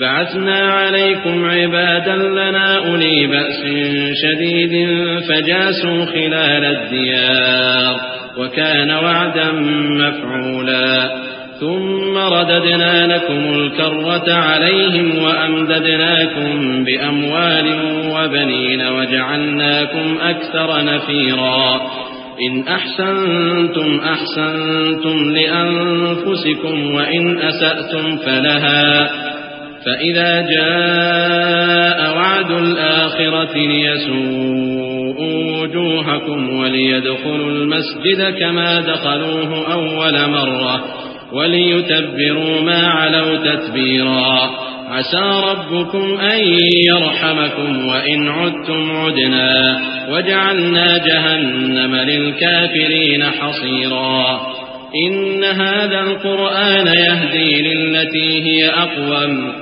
بعثنا عليكم عبادا لنا أولي بأس شديد فجاسوا خلال الديار وكان وعدا مفعولا. ثم رددنا لكم الكرة عليهم وأمددناكم بأموال وبنين وجعلناكم أكثر نفيرا. إن أحسنتم أحسنتم لأنفسكم وإن أسأتم فلها. فإذا جاء وعد الآخرة ليسوءوا وجوهكم وليدخلوا المسجد كما دخلوه أول مرة وليتبروا ما علوا تتبيرا عسى ربكم أن يرحمكم وإن عدتم عدنا وجعلنا جهنم للكافرين حصيرا إن هذا القرآن يهدي للتي هي أقوم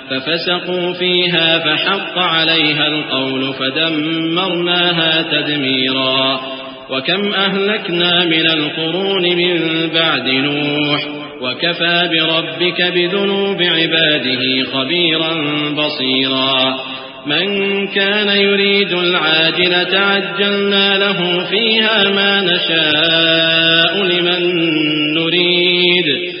ففسقوا فيها فحق عليها القول فدمرناها تدميرا وكم أهلكنا من القرون من بعد نوح وكفى بربك بذنوب عباده خبيرا بصيرا من كان يريد العاجلة عجلنا له فيها ما نشاء لمن نريد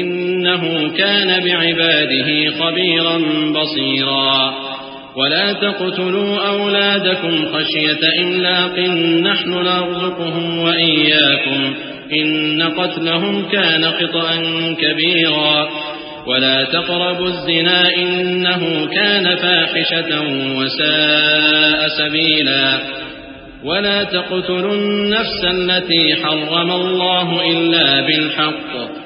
إنه كان بعباده خبيرا بصيرا. ولا تقتلوا أولادكم خشية إملاق نحن نرزقهم وإياكم. إن قتلهم كان خطأ كبيرا. ولا تقربوا الزنا إنه كان فاحشة وساء سبيلا. ولا تقتلوا النفس التي حرم الله إلا بالحق.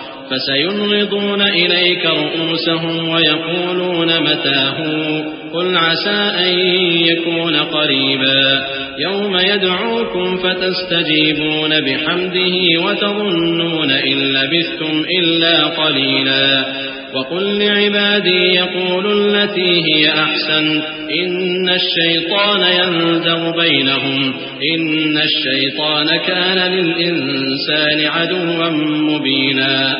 فسينغضون إليك رؤوسهم ويقولون متاه. قل عسى أن يكون قريبا. يوم يدعوكم فتستجيبون بحمده وتظنون إن لبثتم إلا قليلا. وقل لعبادي يقولوا التي هي أحسن. إن الشيطان ينزغ بينهم. إن الشيطان كان للإنسان عدوا مبينا.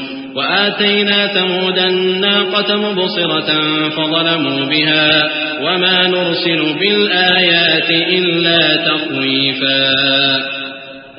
وآتينا ثمود الناقة مبصرة فظلموا بها وما نرسل بالآيات إلا تخويفا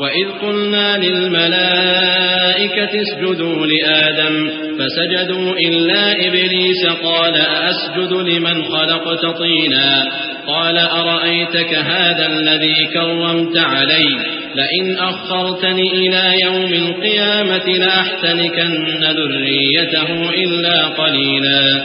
وإذ قلنا للملائكة اسجدوا لآدم فسجدوا إلا إبليس قال أسجد لمن خلقت طينا قال أرأيتك هذا الذي كرمت علي لئن أخرتني إلى يوم القيامة لأحتنكن ذريته إلا قليلا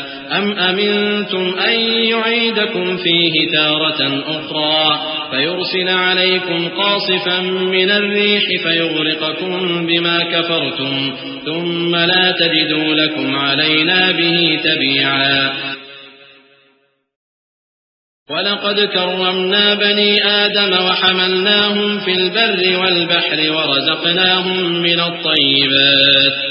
أم أمنتم أن يعيدكم فيه تارة أخرى فيرسل عليكم قاصفا من الريح فيغرقكم بما كفرتم ثم لا تجدوا لكم علينا به تبيعا. ولقد كرمنا بني آدم وحملناهم في البر والبحر ورزقناهم من الطيبات.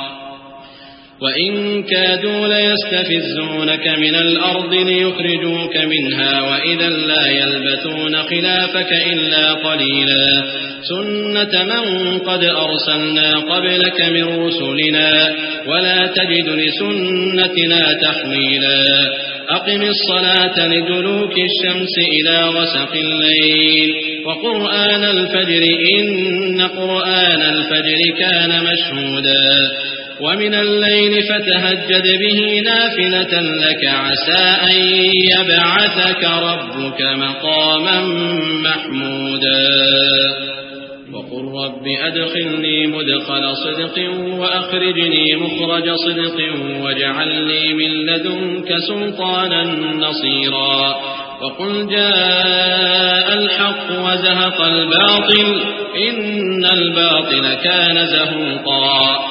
وإن كادوا ليستفزونك من الأرض ليخرجوك منها وإذا لا يلبثون خلافك إلا قليلا. سنة من قد أرسلنا قبلك من رسلنا ولا تجد لسنتنا تحويلا. أقم الصلاة لدلوك الشمس إلى غسق الليل. وقرآن الفجر إن قرآن الفجر كان مشهودا. ومن الليل فتهجد به نافلة لك عسى أن يبعثك ربك مقاما محمودا. وقل رب أدخلني مدخل صدق وأخرجني مخرج صدق واجعلني من لدنك سلطانا نصيرا. وقل جاء الحق وزهق الباطل إن الباطل كان زهوقا.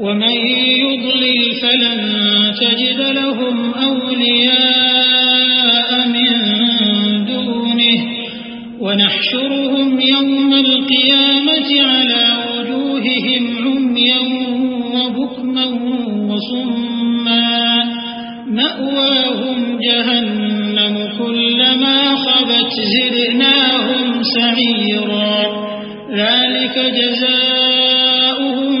ومن يضلل فلن تجد لهم أولياء من دونه. ونحشرهم يوم القيامة على وجوههم عميا وبكما وصما. مأواهم جهنم كلما خبت زدناهم سعيرا. ذلك جزاؤهم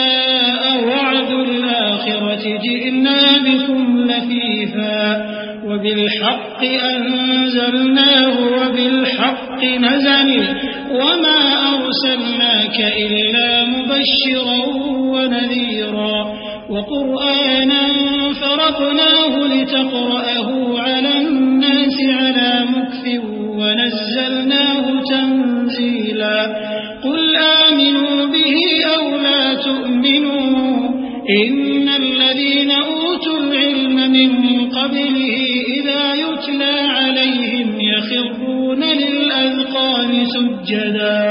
الآخرة جئنا بكم لفيفا وبالحق أنزلناه وبالحق نزل وما أرسلناك إلا مبشرا ونذيرا. وقرآنا فرقناه لتقرأه على الناس على مكف ونزلناه تنزيلا. قل آمنوا قبله إذا يتلى عليهم يخرون للأذقان سجدا.